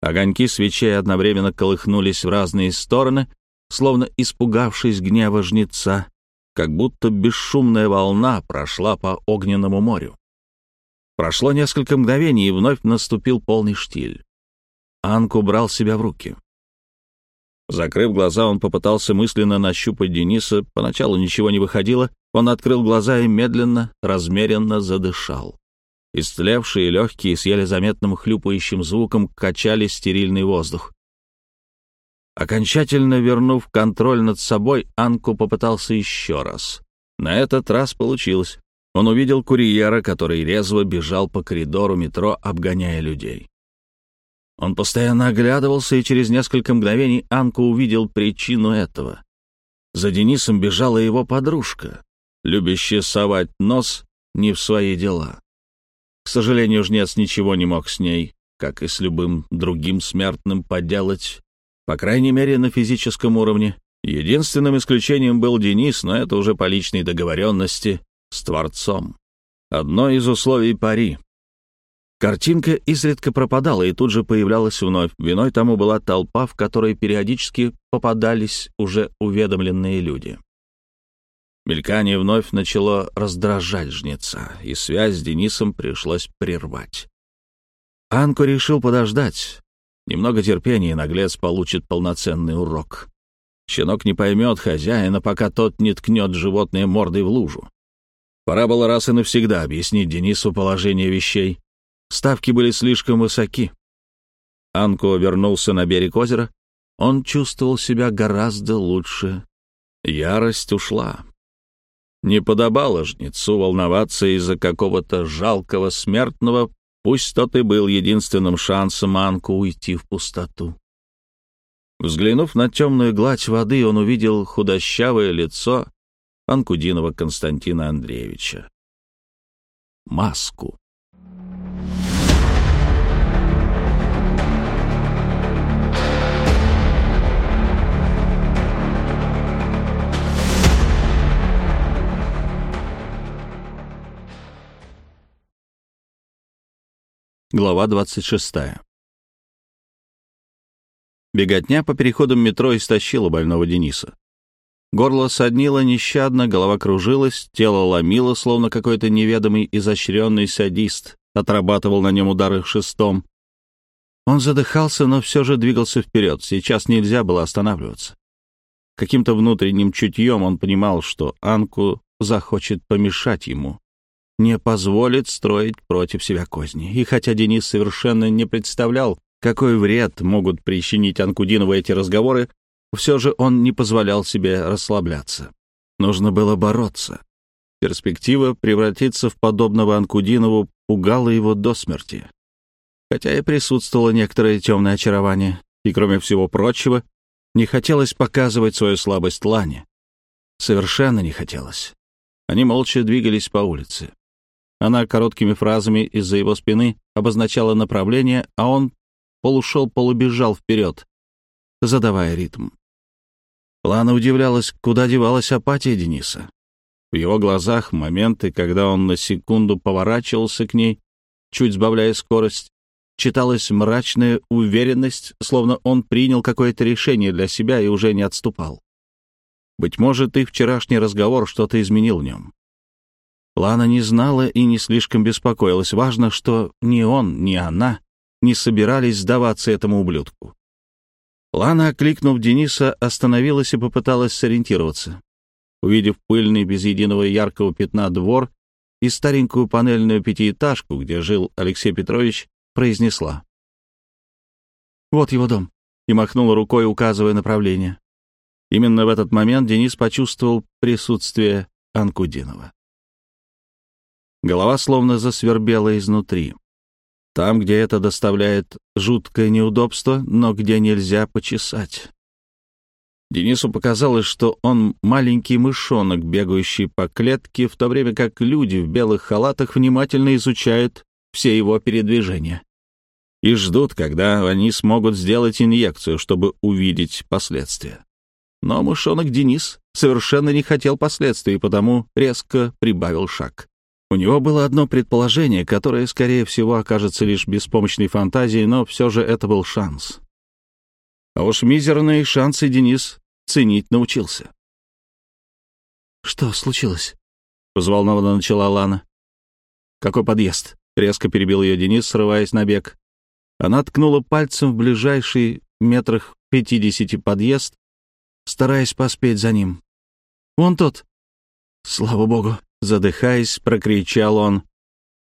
Огоньки свечей одновременно колыхнулись в разные стороны, словно испугавшись гнева жнеца, как будто бесшумная волна прошла по огненному морю. Прошло несколько мгновений, и вновь наступил полный штиль. Анку брал себя в руки. Закрыв глаза, он попытался мысленно нащупать Дениса. Поначалу ничего не выходило. Он открыл глаза и медленно, размеренно задышал. Истлевшие легкие с еле заметным хлюпающим звуком качали стерильный воздух. Окончательно вернув контроль над собой, Анку попытался еще раз. На этот раз получилось. Он увидел курьера, который резво бежал по коридору метро, обгоняя людей. Он постоянно оглядывался, и через несколько мгновений Анка увидел причину этого. За Денисом бежала его подружка, любящая совать нос не в свои дела. К сожалению, жнец ничего не мог с ней, как и с любым другим смертным, поделать, по крайней мере, на физическом уровне. Единственным исключением был Денис, но это уже по личной договоренности с Творцом. Одно из условий пари. Картинка изредка пропадала и тут же появлялась вновь. Виной тому была толпа, в которой периодически попадались уже уведомленные люди. Мелькание вновь начало раздражать жнеца, и связь с Денисом пришлось прервать. Анко решил подождать. Немного терпения, и наглец получит полноценный урок. Щенок не поймет хозяина, пока тот не ткнет животное мордой в лужу. Пора было раз и навсегда объяснить Денису положение вещей. Ставки были слишком высоки. Анко вернулся на берег озера. Он чувствовал себя гораздо лучше. Ярость ушла. Не подобало жнецу волноваться из-за какого-то жалкого смертного, Пусть тот и был единственным шансом Анку уйти в пустоту. Взглянув на темную гладь воды, он увидел худощавое лицо Анкудинова Константина Андреевича. Маску. Глава 26. Беготня по переходам метро истощила больного Дениса. Горло соднило нещадно, голова кружилась, тело ломило, словно какой-то неведомый изощренный садист отрабатывал на нем удары шестом. Он задыхался, но все же двигался вперед. Сейчас нельзя было останавливаться. Каким-то внутренним чутьем он понимал, что Анку захочет помешать ему, не позволит строить против себя козни. И хотя Денис совершенно не представлял, какой вред могут причинить Анкудинову эти разговоры, все же он не позволял себе расслабляться. Нужно было бороться. Перспектива превратиться в подобного Анкудинову пугала его до смерти. Хотя и присутствовало некоторое темное очарование, и, кроме всего прочего, не хотелось показывать свою слабость Лане. Совершенно не хотелось. Они молча двигались по улице. Она короткими фразами из-за его спины обозначала направление, а он полушел, полубежал вперед, задавая ритм. Лана удивлялась, куда девалась апатия Дениса. В его глазах моменты, когда он на секунду поворачивался к ней, чуть сбавляя скорость, читалась мрачная уверенность, словно он принял какое-то решение для себя и уже не отступал. Быть может, и вчерашний разговор что-то изменил в нем. Лана не знала и не слишком беспокоилась. Важно, что ни он, ни она не собирались сдаваться этому ублюдку. Лана, окликнув Дениса, остановилась и попыталась сориентироваться. Увидев пыльный, без единого яркого пятна двор и старенькую панельную пятиэтажку, где жил Алексей Петрович, произнесла. «Вот его дом», и махнула рукой, указывая направление. Именно в этот момент Денис почувствовал присутствие Анкудинова. Голова словно засвербела изнутри. Там, где это доставляет жуткое неудобство, но где нельзя почесать. Денису показалось, что он маленький мышонок, бегающий по клетке, в то время как люди в белых халатах внимательно изучают все его передвижения и ждут, когда они смогут сделать инъекцию, чтобы увидеть последствия. Но мышонок Денис совершенно не хотел последствий, потому резко прибавил шаг. У него было одно предположение, которое, скорее всего, окажется лишь беспомощной фантазией, но все же это был шанс. А уж мизерные шансы Денис ценить научился. «Что случилось?» — взволнованно начала Лана. «Какой подъезд?» — резко перебил ее Денис, срываясь на бег. Она ткнула пальцем в ближайший метрах пятидесяти подъезд, стараясь поспеть за ним. «Вон тот!» «Слава богу!» Задыхаясь, прокричал он.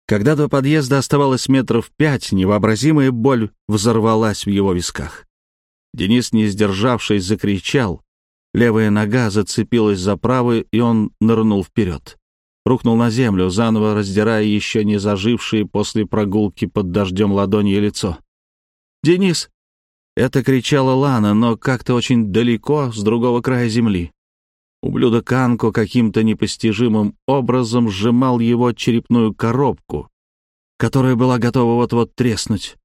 Когда до подъезда оставалось метров пять, невообразимая боль взорвалась в его висках. Денис, не сдержавшись, закричал. Левая нога зацепилась за правую, и он нырнул вперед. Рухнул на землю, заново раздирая еще не зажившие после прогулки под дождем ладони и лицо. «Денис!» — это кричала Лана, но как-то очень далеко, с другого края земли. Ублюдок Анко каким-то непостижимым образом сжимал его черепную коробку, которая была готова вот-вот треснуть.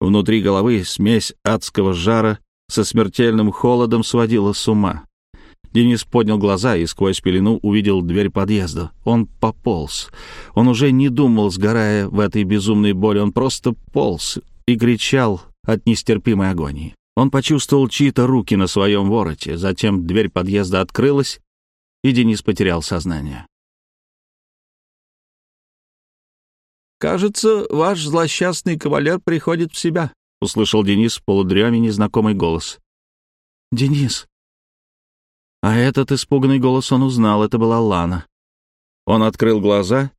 Внутри головы смесь адского жара со смертельным холодом сводила с ума. Денис поднял глаза и сквозь пелену увидел дверь подъезда. Он пополз. Он уже не думал, сгорая в этой безумной боли, он просто полз и кричал от нестерпимой агонии. Он почувствовал чьи-то руки на своем вороте, затем дверь подъезда открылась, и Денис потерял сознание. «Кажется, ваш злосчастный кавалер приходит в себя», — услышал Денис в полудреме незнакомый голос. «Денис». А этот испуганный голос он узнал, это была Лана. Он открыл глаза,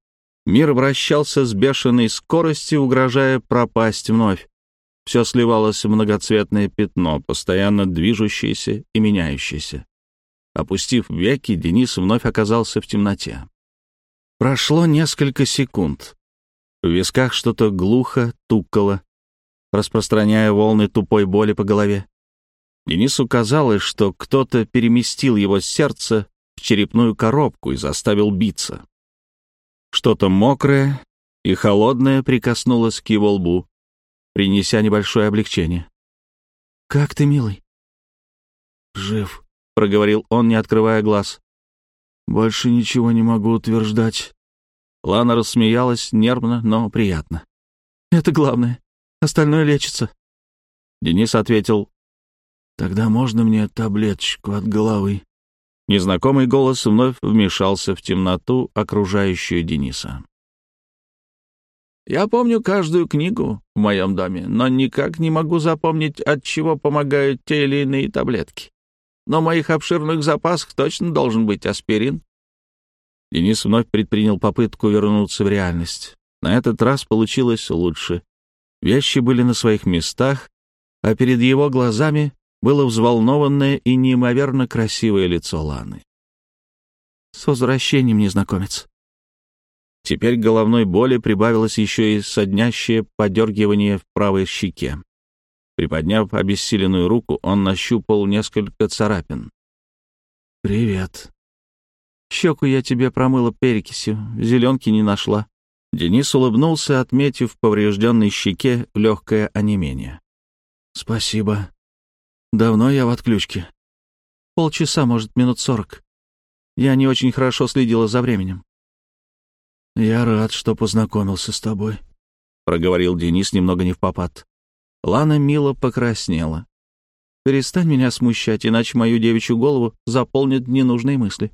мир вращался с бешеной скоростью, угрожая пропасть вновь. Все сливалось в многоцветное пятно, постоянно движущееся и меняющееся. Опустив веки, Денис вновь оказался в темноте. Прошло несколько секунд. В висках что-то глухо тукало, распространяя волны тупой боли по голове. Денису казалось, что кто-то переместил его сердце в черепную коробку и заставил биться. Что-то мокрое и холодное прикоснулось к его лбу принеся небольшое облегчение. «Как ты, милый?» «Жив», — проговорил он, не открывая глаз. «Больше ничего не могу утверждать». Лана рассмеялась нервно, но приятно. «Это главное. Остальное лечится». Денис ответил. «Тогда можно мне таблеточку от головы?» Незнакомый голос вновь вмешался в темноту, окружающую Дениса. Я помню каждую книгу в моем доме, но никак не могу запомнить, от чего помогают те или иные таблетки. Но в моих обширных запасах точно должен быть аспирин. Денис вновь предпринял попытку вернуться в реальность. На этот раз получилось лучше. Вещи были на своих местах, а перед его глазами было взволнованное и неимоверно красивое лицо Ланы. «С возвращением, незнакомец!» Теперь головной боли прибавилось еще и соднящее подергивание в правой щеке. Приподняв обессиленную руку, он нащупал несколько царапин. «Привет. Щеку я тебе промыла перекисью, зеленки не нашла». Денис улыбнулся, отметив в поврежденной щеке легкое онемение. «Спасибо. Давно я в отключке?» «Полчаса, может, минут сорок. Я не очень хорошо следила за временем». «Я рад, что познакомился с тобой». — проговорил Денис немного не в попад. Лана мило покраснела. «Перестань меня смущать, иначе мою девичью голову заполнят ненужные мысли.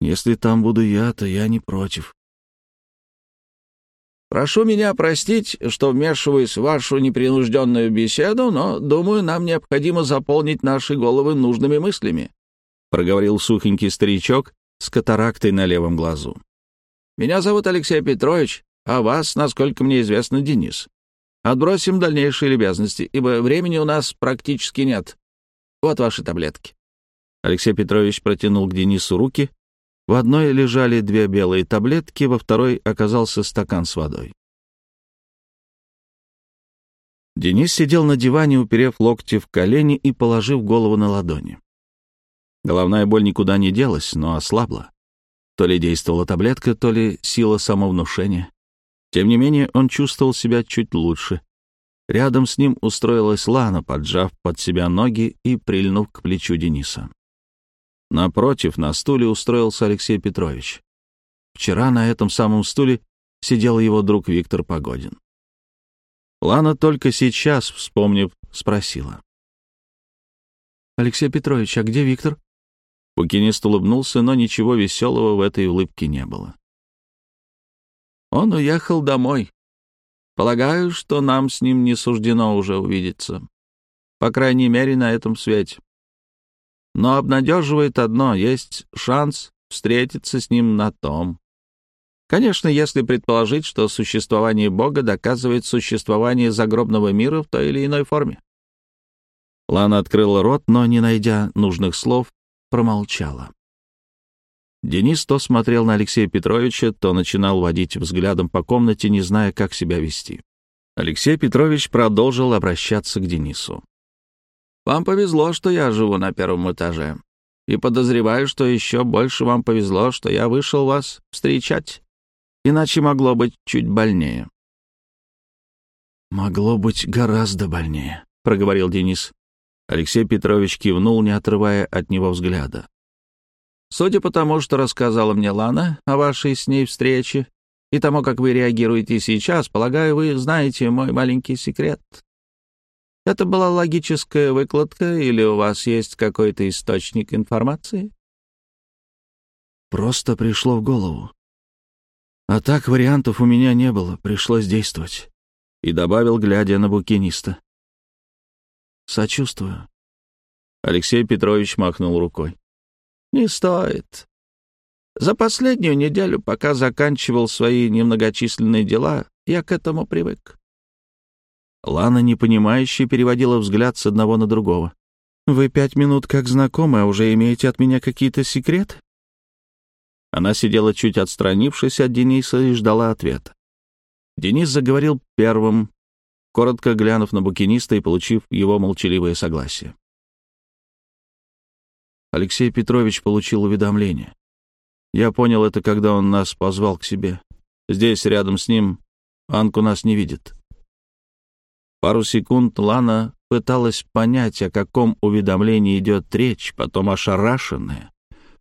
Если там буду я, то я не против». «Прошу меня простить, что вмешиваюсь в вашу непринужденную беседу, но, думаю, нам необходимо заполнить наши головы нужными мыслями», — проговорил сухенький старичок с катарактой на левом глазу. «Меня зовут Алексей Петрович, а вас, насколько мне известно, Денис. Отбросим дальнейшие любезности, ибо времени у нас практически нет. Вот ваши таблетки». Алексей Петрович протянул к Денису руки. В одной лежали две белые таблетки, во второй оказался стакан с водой. Денис сидел на диване, уперев локти в колени и положив голову на ладони. Головная боль никуда не делась, но ослабла. То ли действовала таблетка, то ли сила самовнушения. Тем не менее, он чувствовал себя чуть лучше. Рядом с ним устроилась Лана, поджав под себя ноги и прильнув к плечу Дениса. Напротив, на стуле устроился Алексей Петрович. Вчера на этом самом стуле сидел его друг Виктор Погодин. Лана только сейчас, вспомнив, спросила. «Алексей Петрович, а где Виктор?» Букинист улыбнулся, но ничего веселого в этой улыбке не было. Он уехал домой. Полагаю, что нам с ним не суждено уже увидеться. По крайней мере, на этом свете. Но обнадеживает одно — есть шанс встретиться с ним на том. Конечно, если предположить, что существование Бога доказывает существование загробного мира в той или иной форме. Лана открыла рот, но, не найдя нужных слов, промолчала. Денис то смотрел на Алексея Петровича, то начинал водить взглядом по комнате, не зная, как себя вести. Алексей Петрович продолжил обращаться к Денису. «Вам повезло, что я живу на первом этаже. И подозреваю, что еще больше вам повезло, что я вышел вас встречать. Иначе могло быть чуть больнее». «Могло быть гораздо больнее», — проговорил Денис. Алексей Петрович кивнул, не отрывая от него взгляда. Судя по тому, что рассказала мне Лана о вашей с ней встрече и тому, как вы реагируете сейчас, полагаю, вы знаете мой маленький секрет. Это была логическая выкладка или у вас есть какой-то источник информации? Просто пришло в голову. А так вариантов у меня не было, пришлось действовать. И добавил, глядя на букиниста. Сочувствую. Алексей Петрович махнул рукой. Не стоит. За последнюю неделю, пока заканчивал свои немногочисленные дела, я к этому привык. Лана, непонимающе, переводила взгляд с одного на другого. «Вы пять минут как знакомы, а уже имеете от меня какие-то секреты?» Она сидела чуть отстранившись от Дениса и ждала ответа. Денис заговорил первым, коротко глянув на букиниста и получив его молчаливое согласие. Алексей Петрович получил уведомление. Я понял это, когда он нас позвал к себе. Здесь, рядом с ним, Анку нас не видит. Пару секунд Лана пыталась понять, о каком уведомлении идет речь, потом ошарашенная,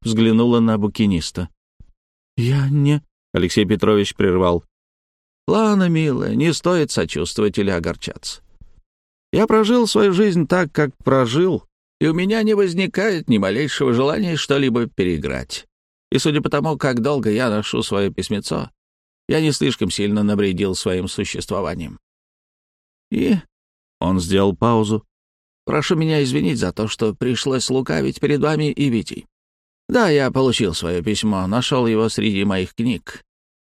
взглянула на букиниста. «Я не...» — Алексей Петрович прервал. «Лана, милая, не стоит сочувствовать или огорчаться. Я прожил свою жизнь так, как прожил, и у меня не возникает ни малейшего желания что-либо переиграть. И судя по тому, как долго я ношу свое письмецо, я не слишком сильно навредил своим существованием. И он сделал паузу. Прошу меня извинить за то, что пришлось лукавить перед вами и Витей. Да, я получил свое письмо, нашел его среди моих книг.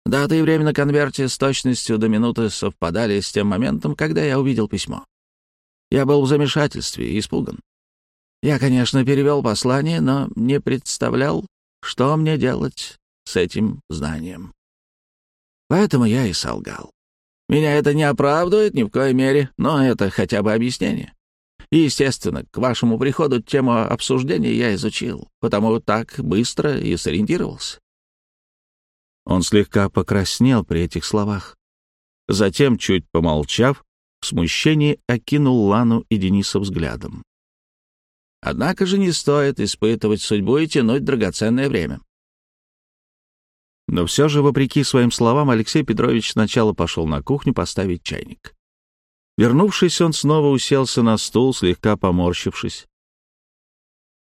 Дата и время на конверте с точностью до минуты совпадали с тем моментом, когда я увидел письмо. Я был в замешательстве и испуган. Я, конечно, перевел послание, но не представлял, что мне делать с этим знанием. Поэтому я и солгал. Меня это не оправдывает ни в коей мере, но это хотя бы объяснение. И, естественно, к вашему приходу тему обсуждения я изучил, потому так быстро и сориентировался. Он слегка покраснел при этих словах. Затем, чуть помолчав, в смущении окинул Лану и Дениса взглядом. Однако же не стоит испытывать судьбу и тянуть драгоценное время. Но все же, вопреки своим словам, Алексей Петрович сначала пошел на кухню поставить чайник. Вернувшись, он снова уселся на стул, слегка поморщившись.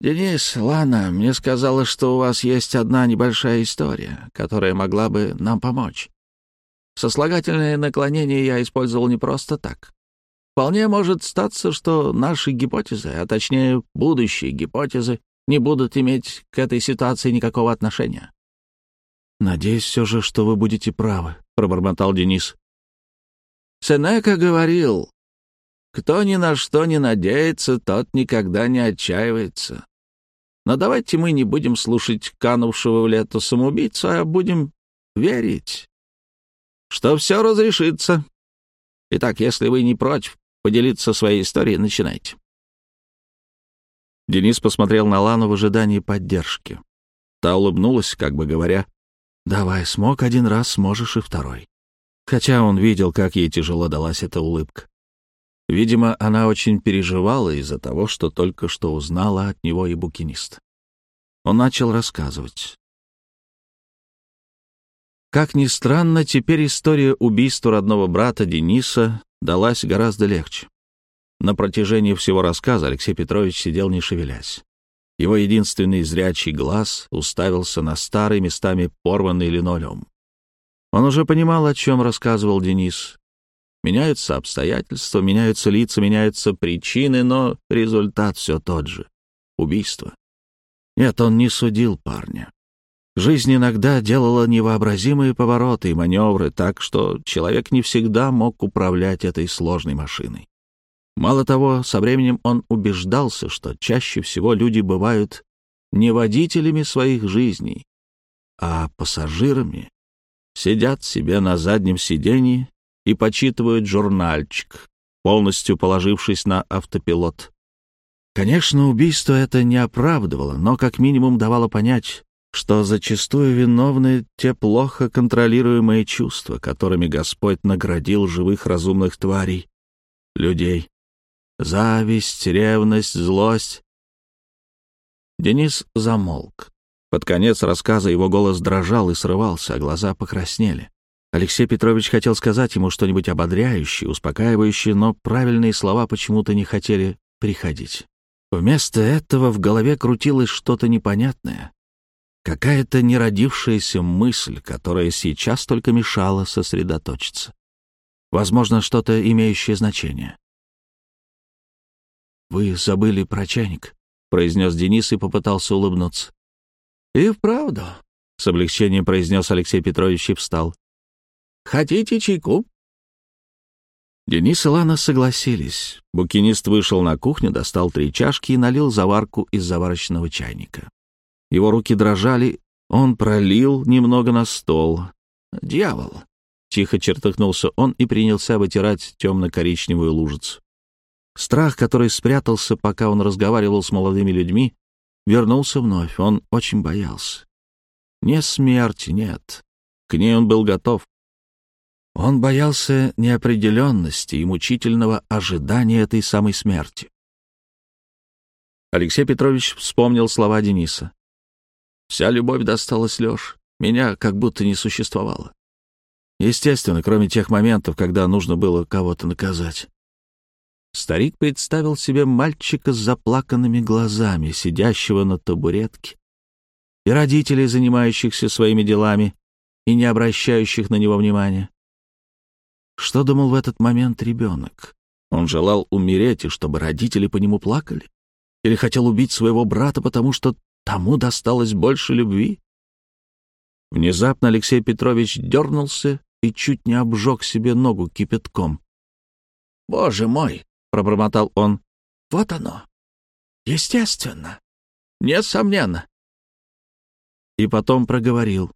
«Денис, Лана мне сказала, что у вас есть одна небольшая история, которая могла бы нам помочь. Сослагательное наклонение я использовал не просто так. Вполне может статься, что наши гипотезы, а точнее будущие гипотезы, не будут иметь к этой ситуации никакого отношения. «Надеюсь все же, что вы будете правы», — пробормотал Денис. Сенека говорил, «Кто ни на что не надеется, тот никогда не отчаивается». Но давайте мы не будем слушать канувшего в лето самоубийцу, а будем верить, что все разрешится. Итак, если вы не против поделиться своей историей, начинайте. Денис посмотрел на Лану в ожидании поддержки. Та улыбнулась, как бы говоря, «Давай, смог один раз, сможешь и второй». Хотя он видел, как ей тяжело далась эта улыбка. Видимо, она очень переживала из-за того, что только что узнала от него и букинист. Он начал рассказывать. Как ни странно, теперь история убийства родного брата Дениса далась гораздо легче. На протяжении всего рассказа Алексей Петрович сидел не шевелясь. Его единственный зрячий глаз уставился на старый, местами порванный линолеум. Он уже понимал, о чем рассказывал Денис. Меняются обстоятельства, меняются лица, меняются причины, но результат все тот же — убийство. Нет, он не судил парня. Жизнь иногда делала невообразимые повороты и маневры так, что человек не всегда мог управлять этой сложной машиной. Мало того, со временем он убеждался, что чаще всего люди бывают не водителями своих жизней, а пассажирами. Сидят себе на заднем сиденье и почитывают журнальчик, полностью положившись на автопилот. Конечно, убийство это не оправдывало, но как минимум давало понять, что зачастую виновны те плохо контролируемые чувства, которыми Господь наградил живых разумных тварей, людей. Зависть, ревность, злость. Денис замолк. Под конец рассказа его голос дрожал и срывался, а глаза покраснели. Алексей Петрович хотел сказать ему что-нибудь ободряющее, успокаивающее, но правильные слова почему-то не хотели приходить. Вместо этого в голове крутилось что-то непонятное. Какая-то неродившаяся мысль, которая сейчас только мешала сосредоточиться. Возможно, что-то имеющее значение. «Вы забыли про чайник», — произнес Денис и попытался улыбнуться. «И вправду», — с облегчением произнес Алексей Петрович и встал. «Хотите чайку?» Денис и Лана согласились. Букинист вышел на кухню, достал три чашки и налил заварку из заварочного чайника. Его руки дрожали, он пролил немного на стол. «Дьявол!» — тихо чертыхнулся он и принялся вытирать темно-коричневую лужицу. Страх, который спрятался, пока он разговаривал с молодыми людьми, вернулся вновь. Он очень боялся. Не смерти, нет. К ней он был готов. Он боялся неопределенности и мучительного ожидания этой самой смерти. Алексей Петрович вспомнил слова Дениса. «Вся любовь досталась Лёш. Меня как будто не существовало. Естественно, кроме тех моментов, когда нужно было кого-то наказать. Старик представил себе мальчика с заплаканными глазами, сидящего на табуретке, и родителей, занимающихся своими делами и не обращающих на него внимания. Что думал в этот момент ребенок? Он желал умереть, и чтобы родители по нему плакали? Или хотел убить своего брата, потому что тому досталось больше любви? Внезапно Алексей Петрович дернулся и чуть не обжег себе ногу кипятком. «Боже мой!» пробормотал он. «Вот оно. Естественно. Несомненно». И потом проговорил.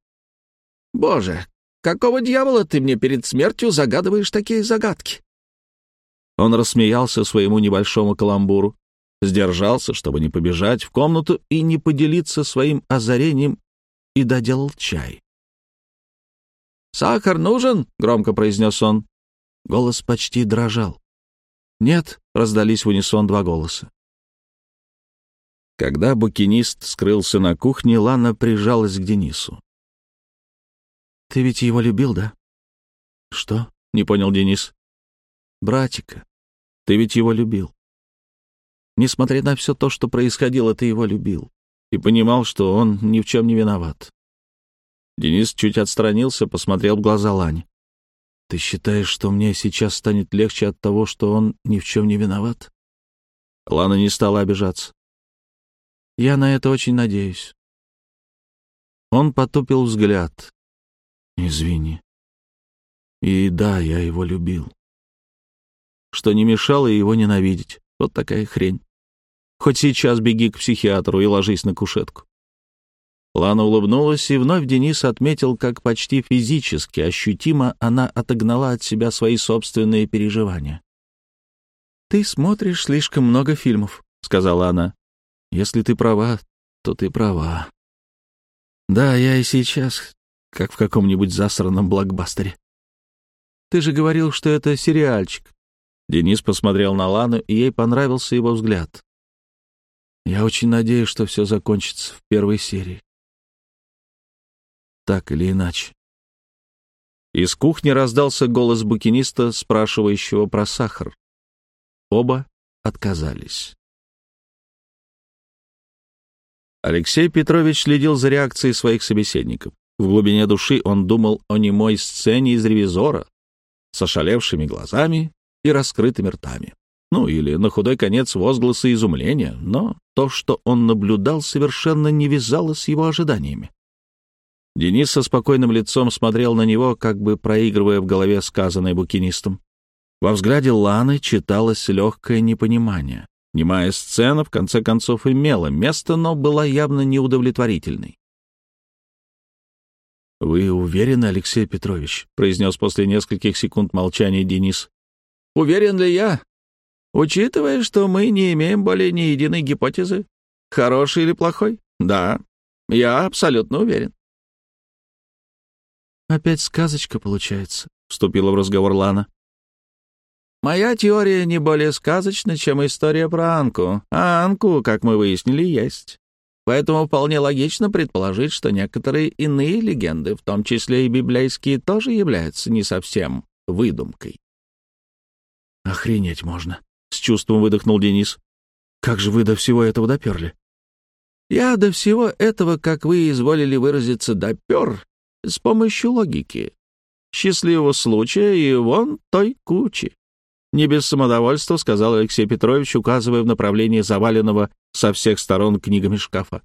«Боже, какого дьявола ты мне перед смертью загадываешь такие загадки?» Он рассмеялся своему небольшому каламбуру, сдержался, чтобы не побежать в комнату и не поделиться своим озарением, и доделал чай. «Сахар нужен?» — громко произнес он. Голос почти дрожал. «Нет», — раздались в унисон два голоса. Когда букинист скрылся на кухне, Лана прижалась к Денису. Ты ведь его любил, да? Что? Не понял Денис. Братика, ты ведь его любил. Несмотря на все то, что происходило, ты его любил и понимал, что он ни в чем не виноват. Денис чуть отстранился, посмотрел в глаза Лани. «Ты считаешь, что мне сейчас станет легче от того, что он ни в чем не виноват?» Лана не стала обижаться. «Я на это очень надеюсь». Он потупил взгляд. «Извини. И да, я его любил. Что не мешало его ненавидеть. Вот такая хрень. Хоть сейчас беги к психиатру и ложись на кушетку. Лана улыбнулась, и вновь Денис отметил, как почти физически, ощутимо она отогнала от себя свои собственные переживания. «Ты смотришь слишком много фильмов», — сказала она. «Если ты права, то ты права». «Да, я и сейчас, как в каком-нибудь засранном блокбастере». «Ты же говорил, что это сериальчик». Денис посмотрел на Лану, и ей понравился его взгляд. Я очень надеюсь, что все закончится в первой серии. Так или иначе. Из кухни раздался голос букиниста, спрашивающего про сахар. Оба отказались. Алексей Петрович следил за реакцией своих собеседников. В глубине души он думал о немой сцене из «Ревизора» с ошалевшими глазами и раскрытыми ртами. Ну, или на худой конец возгласы изумления, но то, что он наблюдал, совершенно не вязалось с его ожиданиями. Денис со спокойным лицом смотрел на него, как бы проигрывая в голове сказанное букинистом. Во взгляде Ланы читалось легкое непонимание. Немая сцена, в конце концов, имела место, но была явно неудовлетворительной. «Вы уверены, Алексей Петрович?» — произнес после нескольких секунд молчания Денис. «Уверен ли я? Учитывая, что мы не имеем более ни единой гипотезы, хороший или плохой, да, я абсолютно уверен. «Опять сказочка получается», — вступила в разговор Лана. «Моя теория не более сказочна, чем история про Анку, а Анку, как мы выяснили, есть. Поэтому вполне логично предположить, что некоторые иные легенды, в том числе и библейские, тоже являются не совсем выдумкой». «Охренеть можно», — с чувством выдохнул Денис. «Как же вы до всего этого доперли?» «Я до всего этого, как вы изволили выразиться, допер с помощью логики. Счастливого случая и вон той кучи». Не без самодовольства сказал Алексей Петрович, указывая в направлении заваленного со всех сторон книгами шкафа.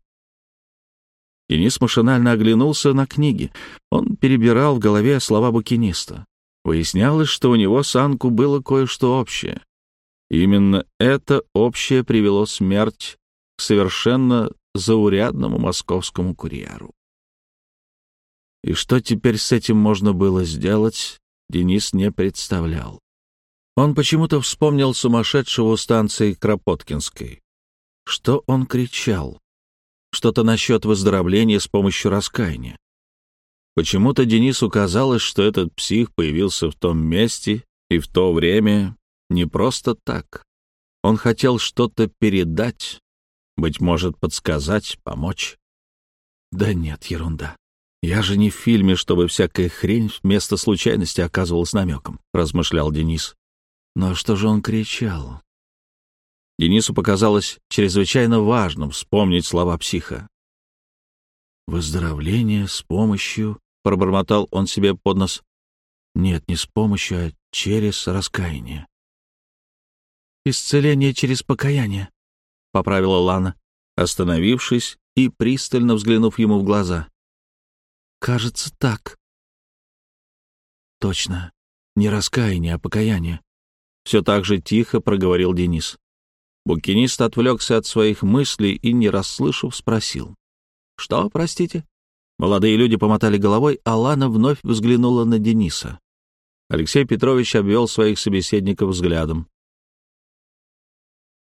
Денис машинально оглянулся на книги. Он перебирал в голове слова букиниста. Выяснялось, что у него с Анку было кое-что общее. Именно это общее привело смерть к совершенно заурядному московскому курьеру. И что теперь с этим можно было сделать, Денис не представлял. Он почему-то вспомнил сумасшедшего у станции Кропоткинской. Что он кричал? Что-то насчет выздоровления с помощью раскаяния. Почему-то Денису казалось, что этот псих появился в том месте и в то время, не просто так. Он хотел что-то передать, быть может, подсказать, помочь. Да нет, ерунда. Я же не в фильме, чтобы всякая хрень вместо случайности оказывалась намеком, размышлял Денис. Но что же он кричал? Денису показалось чрезвычайно важным вспомнить слова психа. «Выздоровление с помощью...» — пробормотал он себе под нос. «Нет, не с помощью, а через раскаяние». «Исцеление через покаяние», — поправила Лана, остановившись и пристально взглянув ему в глаза. «Кажется, так». «Точно. Не раскаяние, а покаяние», — все так же тихо проговорил Денис. Букинист отвлекся от своих мыслей и, не расслышав, спросил. «Что, простите?» Молодые люди помотали головой, а Лана вновь взглянула на Дениса. Алексей Петрович обвел своих собеседников взглядом.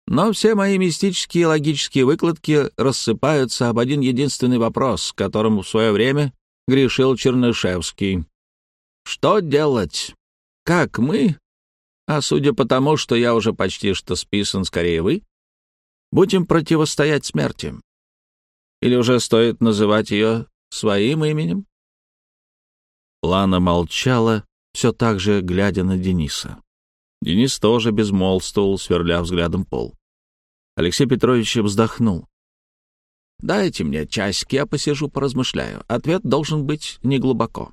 Но все мои мистические и логические выкладки рассыпаются об один единственный вопрос, которым в свое время грешил Чернышевский. Что делать? Как мы, а судя по тому, что я уже почти что списан, скорее вы, будем противостоять смерти? Или уже стоит называть ее своим именем? Лана молчала, все так же глядя на Дениса. Денис тоже безмолвствовал, сверля взглядом пол. Алексей Петрович вздохнул. «Дайте мне часик, я посижу, поразмышляю. Ответ должен быть неглубоко».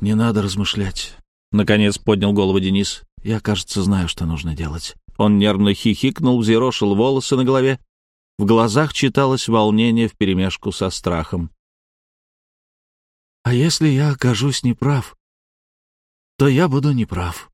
«Не надо размышлять», — наконец поднял голову Денис. «Я, кажется, знаю, что нужно делать». Он нервно хихикнул, взъерошил волосы на голове. В глазах читалось волнение вперемешку со страхом. «А если я окажусь неправ, то я буду неправ».